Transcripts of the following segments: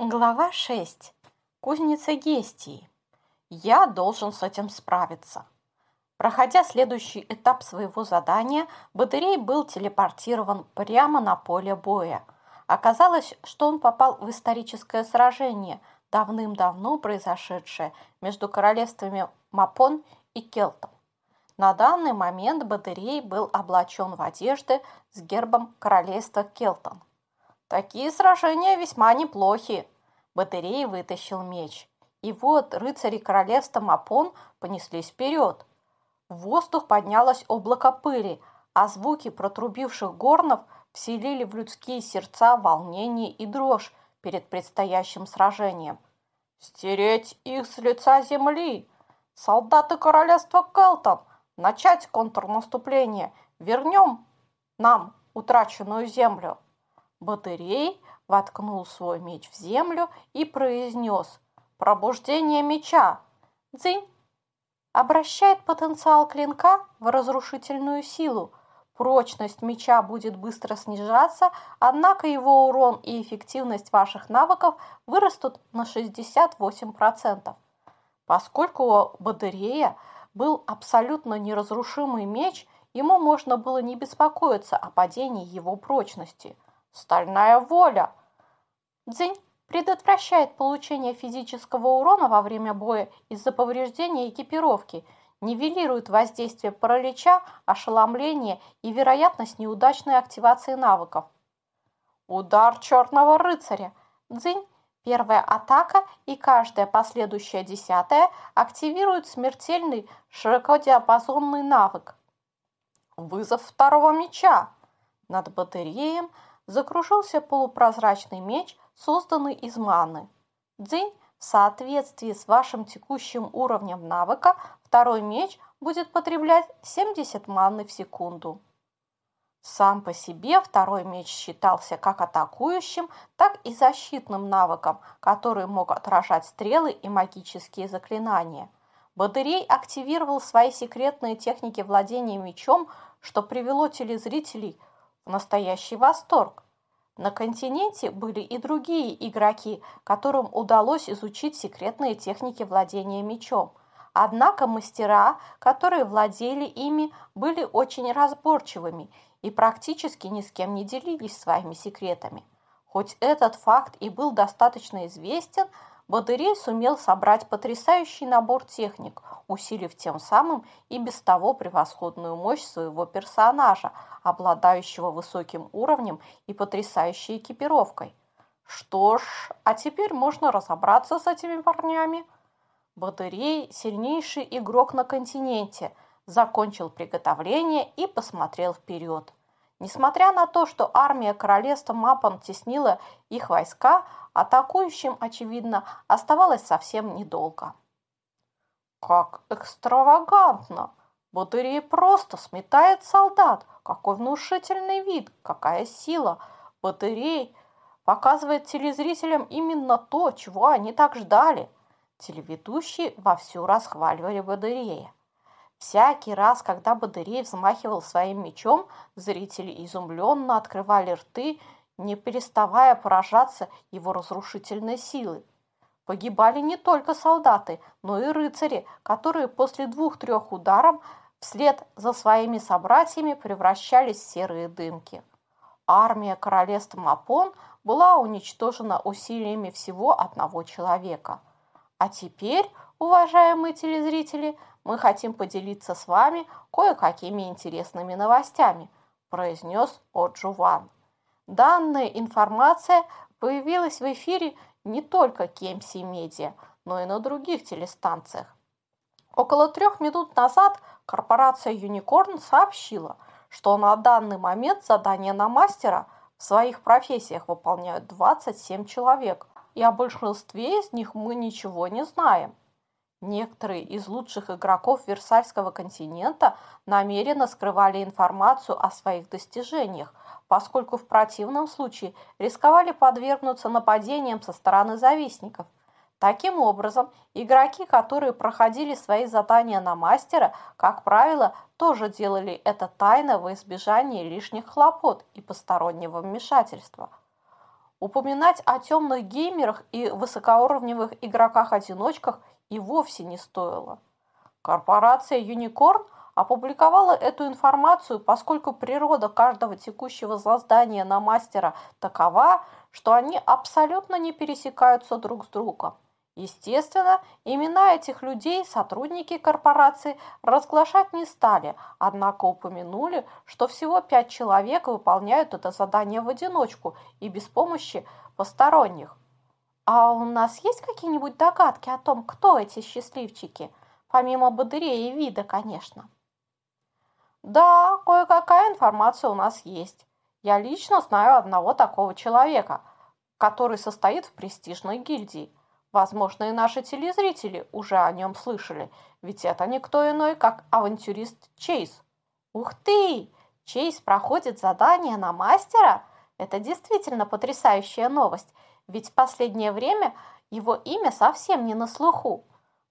Глава 6. Кузница Гестии. Я должен с этим справиться. Проходя следующий этап своего задания, Батырей был телепортирован прямо на поле боя. Оказалось, что он попал в историческое сражение, давным-давно произошедшее между королевствами Мапон и Келтом. На данный момент Батырей был облачен в одежды с гербом королевства Келтон. Такие сражения весьма неплохи. Батарей вытащил меч. И вот рыцари королевства Мапон понеслись вперед. В воздух поднялось облако пыли, а звуки протрубивших горнов вселили в людские сердца волнение и дрожь перед предстоящим сражением. «Стереть их с лица земли! Солдаты королевства Келтон! Начать контрнаступление! Вернем нам утраченную землю!» Батырей воткнул свой меч в землю и произнес «Пробуждение меча!» Дзынь! Обращает потенциал клинка в разрушительную силу. Прочность меча будет быстро снижаться, однако его урон и эффективность ваших навыков вырастут на 68%. Поскольку у Батырея был абсолютно неразрушимый меч, ему можно было не беспокоиться о падении его прочности – Стальная воля. Дзинь предотвращает получение физического урона во время боя из-за повреждения экипировки, нивелирует воздействие паралича, ошеломления и вероятность неудачной активации навыков. Удар черного рыцаря. Дзинь Первая атака и каждая последующая десятая активируют смертельный широкодиапазонный навык. Вызов второго меча. Над батареем – закружился полупрозрачный меч, созданный из маны. Дзинь, в соответствии с вашим текущим уровнем навыка, второй меч будет потреблять 70 маны в секунду. Сам по себе второй меч считался как атакующим, так и защитным навыком, который мог отражать стрелы и магические заклинания. Бадырей активировал свои секретные техники владения мечом, что привело телезрителей настоящий восторг. На континенте были и другие игроки, которым удалось изучить секретные техники владения мечом. Однако мастера, которые владели ими, были очень разборчивыми и практически ни с кем не делились своими секретами. Хоть этот факт и был достаточно известен, Бадырей сумел собрать потрясающий набор техник, усилив тем самым и без того превосходную мощь своего персонажа, обладающего высоким уровнем и потрясающей экипировкой. Что ж, а теперь можно разобраться с этими парнями. Бадырей – сильнейший игрок на континенте, закончил приготовление и посмотрел вперед. Несмотря на то, что армия королевства Мапан теснила их войска, атакующим, очевидно, оставалось совсем недолго. Как экстравагантно! Батырей просто сметает солдат. Какой внушительный вид, какая сила. Батырей показывает телезрителям именно то, чего они так ждали. Телеведущие вовсю расхваливали Бадырея. Всякий раз, когда Бадырей взмахивал своим мечом, зрители изумленно открывали рты, не переставая поражаться его разрушительной силой. Погибали не только солдаты, но и рыцари, которые после двух-трех ударов вслед за своими собратьями превращались в серые дымки. Армия королевства Мапон была уничтожена усилиями всего одного человека. А теперь, уважаемые телезрители, мы хотим поделиться с вами кое-какими интересными новостями, произнес Оджуван. Данная информация появилась в эфире не только KMC Media, но и на других телестанциях. Около трех минут назад корпорация Unicorn сообщила, что на данный момент задания на мастера в своих профессиях выполняют 27 человек, и о большинстве из них мы ничего не знаем. Некоторые из лучших игроков Версальского континента намеренно скрывали информацию о своих достижениях, поскольку в противном случае рисковали подвергнуться нападениям со стороны завистников. Таким образом, игроки, которые проходили свои задания на мастера, как правило, тоже делали это тайно во избежание лишних хлопот и постороннего вмешательства. упоминать о темных геймерах и высокоуровневых игроках-одиночках и вовсе не стоило. Корпорация Unicorn опубликовала эту информацию, поскольку природа каждого текущего создания на мастера такова, что они абсолютно не пересекаются друг с другом. Естественно, имена этих людей сотрудники корпорации разглашать не стали, однако упомянули, что всего пять человек выполняют это задание в одиночку и без помощи посторонних. А у нас есть какие-нибудь догадки о том, кто эти счастливчики? Помимо Бодырей и Вида, конечно. Да, кое-какая информация у нас есть. Я лично знаю одного такого человека, который состоит в престижной гильдии. Возможно, и наши телезрители уже о нем слышали, ведь это никто иной, как авантюрист Чейз. Ух ты! Чейз проходит задание на мастера? Это действительно потрясающая новость, ведь в последнее время его имя совсем не на слуху.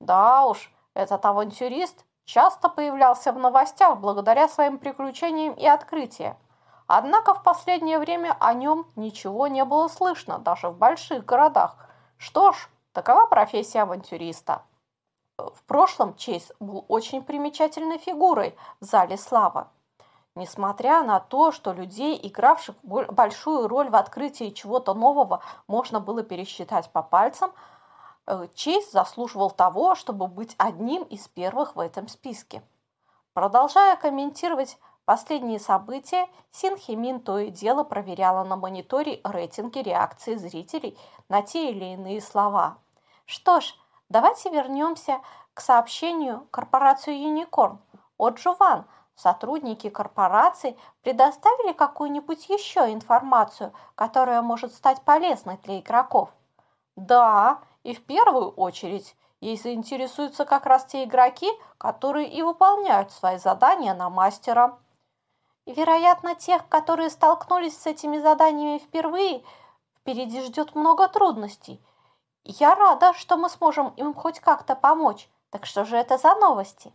Да уж, этот авантюрист часто появлялся в новостях благодаря своим приключениям и открытиям. Однако в последнее время о нем ничего не было слышно, даже в больших городах. Что ж, Такова профессия авантюриста. В прошлом Чейз был очень примечательной фигурой в зале славы. Несмотря на то, что людей, игравших большую роль в открытии чего-то нового, можно было пересчитать по пальцам, э, Чейз заслуживал того, чтобы быть одним из первых в этом списке. Продолжая комментировать последние события, Син Химин то и дело проверяла на мониторе рейтинги реакции зрителей на те или иные слова – что ж, давайте вернемся к сообщению корпорации Unicorn. От Жуван, сотрудники корпорации предоставили какую-нибудь еще информацию, которая может стать полезной для игроков? Да, и в первую очередь ей заинтересуются как раз те игроки, которые и выполняют свои задания на мастера. Вероятно, тех, которые столкнулись с этими заданиями впервые, впереди ждет много трудностей – я рада, что мы сможем им хоть как-то помочь. Так что же это за новости?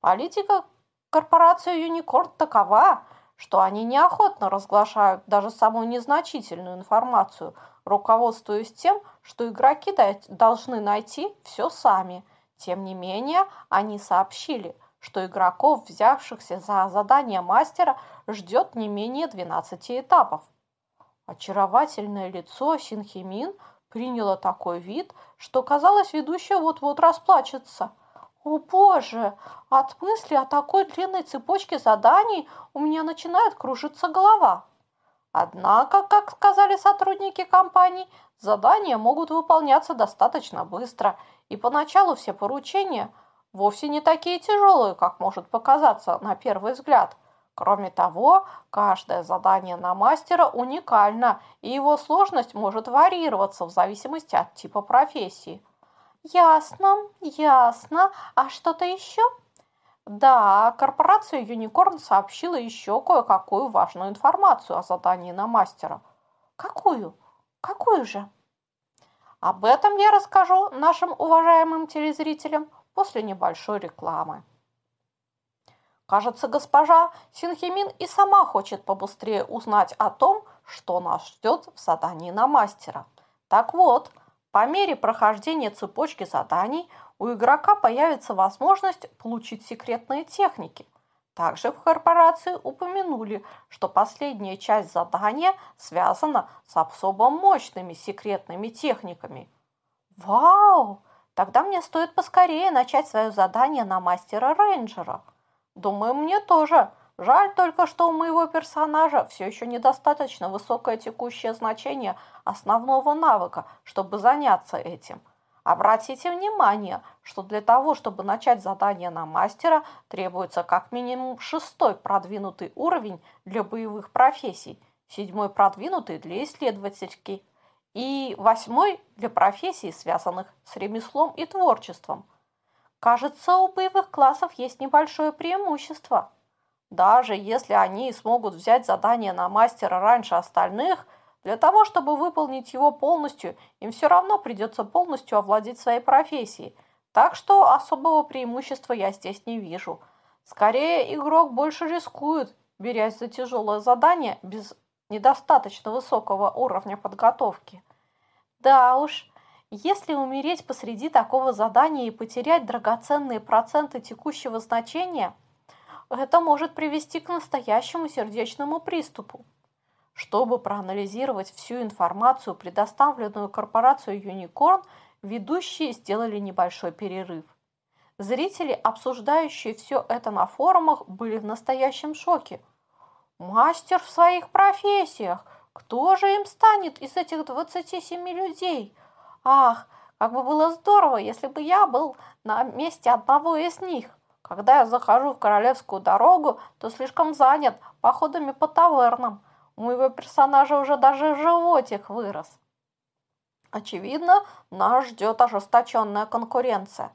Политика корпорации Юникорн такова, что они неохотно разглашают даже самую незначительную информацию, руководствуясь тем, что игроки должны найти все сами. Тем не менее, они сообщили, что игроков, взявшихся за задание мастера, ждет не менее 12 этапов. Очаровательное лицо Синхимин – приняла такой вид, что, казалось, ведущая вот-вот расплачется. О боже, от мысли о такой длинной цепочке заданий у меня начинает кружиться голова. Однако, как сказали сотрудники компании, задания могут выполняться достаточно быстро, и поначалу все поручения вовсе не такие тяжелые, как может показаться на первый взгляд – Кроме того, каждое задание на мастера уникально, и его сложность может варьироваться в зависимости от типа профессии. Ясно, ясно. А что-то еще? Да, корпорация Unicorn сообщила еще кое-какую важную информацию о задании на мастера. Какую? Какую же? Об этом я расскажу нашим уважаемым телезрителям после небольшой рекламы. Кажется, госпожа Синхимин и сама хочет побыстрее узнать о том, что нас ждет в задании на мастера. Так вот, по мере прохождения цепочки заданий у игрока появится возможность получить секретные техники. Также в корпорации упомянули, что последняя часть задания связана с особо мощными секретными техниками. Вау! Тогда мне стоит поскорее начать свое задание на мастера рейнджера – Думаю, мне тоже. Жаль только, что у моего персонажа все еще недостаточно высокое текущее значение основного навыка, чтобы заняться этим. Обратите внимание, что для того, чтобы начать задание на мастера, требуется как минимум шестой продвинутый уровень для боевых профессий, седьмой продвинутый для исследовательский и восьмой для профессий, связанных с ремеслом и творчеством – Кажется, у боевых классов есть небольшое преимущество. Даже если они смогут взять задание на мастера раньше остальных, для того, чтобы выполнить его полностью, им все равно придется полностью овладеть своей профессией. Так что особого преимущества я здесь не вижу. Скорее, игрок больше рискует, берясь за тяжелое задание без недостаточно высокого уровня подготовки. Да уж, если умереть посреди такого задания и потерять драгоценные проценты текущего значения, это может привести к настоящему сердечному приступу. Чтобы проанализировать всю информацию, предоставленную корпорацией Unicorn, ведущие сделали небольшой перерыв. Зрители, обсуждающие все это на форумах, были в настоящем шоке. Мастер в своих профессиях! Кто же им станет из этих 27 людей – Ах, как бы было здорово, если бы я был на месте одного из них. Когда я захожу в королевскую дорогу, то слишком занят походами по тавернам. У моего персонажа уже даже животик вырос. Очевидно, нас ждет ожесточенная конкуренция.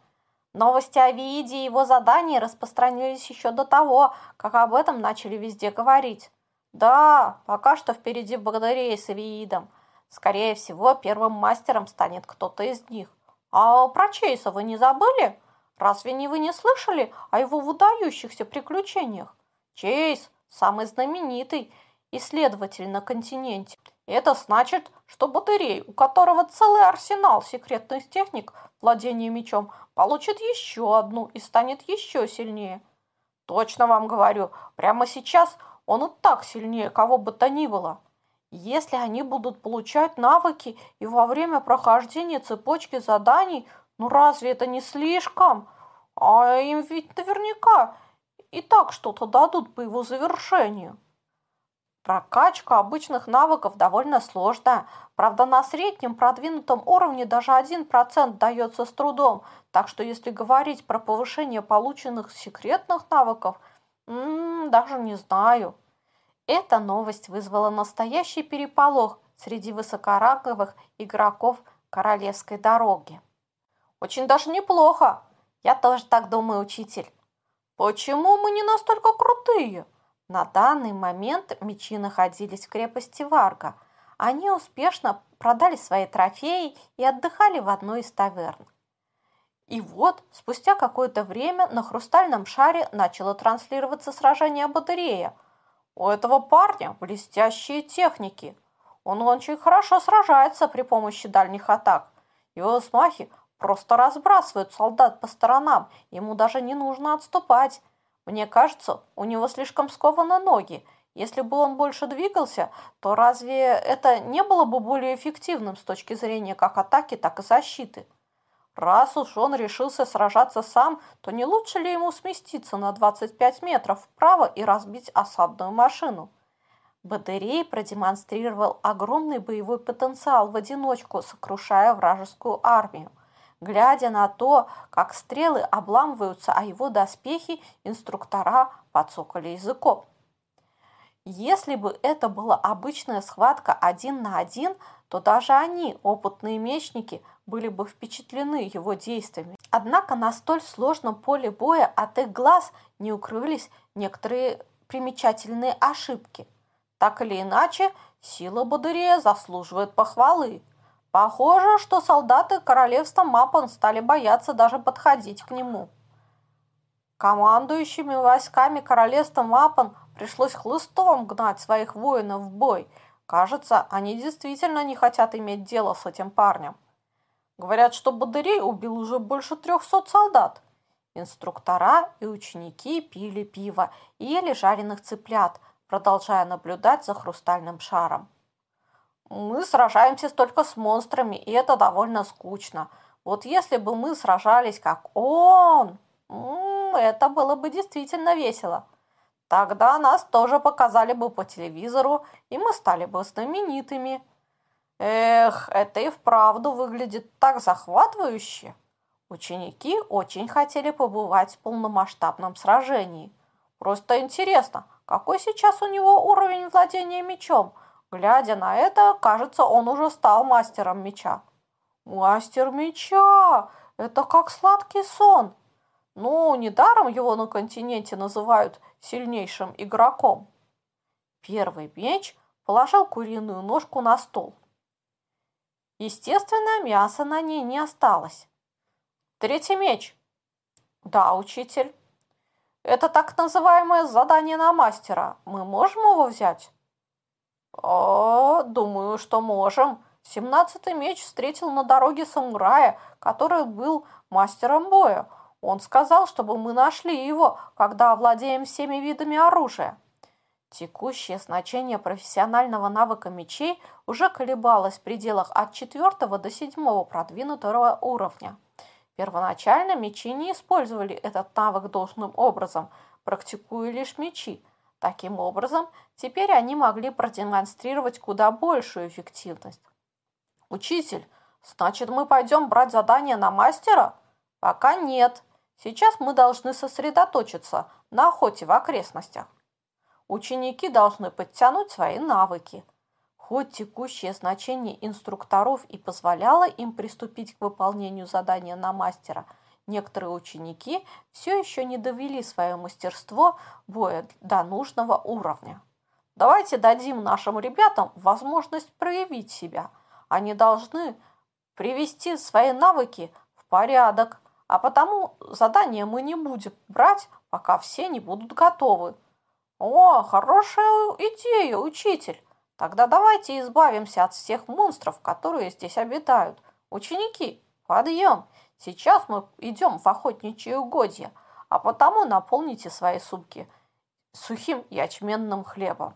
Новости о Вииде и его задании распространились еще до того, как об этом начали везде говорить. Да, пока что впереди Богдарей с Виидом – Скорее всего, первым мастером станет кто-то из них. А про Чейса вы не забыли? Разве не вы не слышали о его выдающихся приключениях? Чейз – самый знаменитый исследователь на континенте. Это значит, что батарей, у которого целый арсенал секретных техник владения мечом, получит еще одну и станет еще сильнее. Точно вам говорю, прямо сейчас он и так сильнее кого бы то ни было. Если они будут получать навыки и во время прохождения цепочки заданий, ну разве это не слишком? А им ведь наверняка и так что-то дадут по его завершению. Прокачка обычных навыков довольно сложная. Правда, на среднем продвинутом уровне даже 1% дается с трудом. Так что если говорить про повышение полученных секретных навыков, м -м, даже не знаю. Эта новость вызвала настоящий переполох среди высокоранговых игроков королевской дороги. Очень даже неплохо. Я тоже так думаю, учитель. Почему мы не настолько крутые? На данный момент мечи находились в крепости Варга. Они успешно продали свои трофеи и отдыхали в одной из таверн. И вот, спустя какое-то время на хрустальном шаре начало транслироваться сражение батарея – у этого парня блестящие техники. Он очень хорошо сражается при помощи дальних атак. Его смахи просто разбрасывают солдат по сторонам, ему даже не нужно отступать. Мне кажется, у него слишком скованы ноги. Если бы он больше двигался, то разве это не было бы более эффективным с точки зрения как атаки, так и защиты? Раз уж он решился сражаться сам, то не лучше ли ему сместиться на 25 метров вправо и разбить осадную машину? Батарей продемонстрировал огромный боевой потенциал в одиночку, сокрушая вражескую армию. Глядя на то, как стрелы обламываются о его доспехи, инструктора подсокали языком. Если бы это была обычная схватка один на один, то даже они, опытные мечники, были бы впечатлены его действиями. Однако на столь сложном поле боя от их глаз не укрылись некоторые примечательные ошибки. Так или иначе, сила Бадырея заслуживает похвалы. Похоже, что солдаты королевства Мапон стали бояться даже подходить к нему. Командующими войсками королевства Мапон пришлось хлыстом гнать своих воинов в бой. Кажется, они действительно не хотят иметь дело с этим парнем. Говорят, что Бадырей убил уже больше трехсот солдат. Инструктора и ученики пили пиво и ели жареных цыплят, продолжая наблюдать за хрустальным шаром. Мы сражаемся только с монстрами, и это довольно скучно. Вот если бы мы сражались как он, это было бы действительно весело. Тогда нас тоже показали бы по телевизору, и мы стали бы знаменитыми. Эх, это и вправду выглядит так захватывающе. Ученики очень хотели побывать в полномасштабном сражении. Просто интересно, какой сейчас у него уровень владения мечом? Глядя на это, кажется, он уже стал мастером меча. Мастер меча! Это как сладкий сон. Ну, недаром его на континенте называют сильнейшим игроком. Первый меч положил куриную ножку на стол. Естественно, мяса на ней не осталось. Третий меч. Да, учитель. Это так называемое задание на мастера. Мы можем его взять? О, думаю, что можем. Семнадцатый меч встретил на дороге самурая, который был мастером боя. Он сказал, чтобы мы нашли его, когда овладеем всеми видами оружия. Текущее значение профессионального навыка мечей уже колебалось в пределах от 4 до 7 продвинутого уровня. Первоначально мечи не использовали этот навык должным образом, практикуя лишь мечи. Таким образом, теперь они могли продемонстрировать куда большую эффективность. «Учитель, значит, мы пойдем брать задание на мастера?» «Пока нет. Сейчас мы должны сосредоточиться на охоте в окрестностях. Ученики должны подтянуть свои навыки. Хоть текущее значение инструкторов и позволяло им приступить к выполнению задания на мастера, некоторые ученики все еще не довели свое мастерство боя до нужного уровня. Давайте дадим нашим ребятам возможность проявить себя. Они должны привести свои навыки в порядок, а потому задание мы не будем брать, пока все не будут готовы. О, хорошая идея, учитель. Тогда давайте избавимся от всех монстров, которые здесь обитают. Ученики, подъем! Сейчас мы идем в охотничьи угодья, а потому наполните свои сумки сухим ячменным хлебом.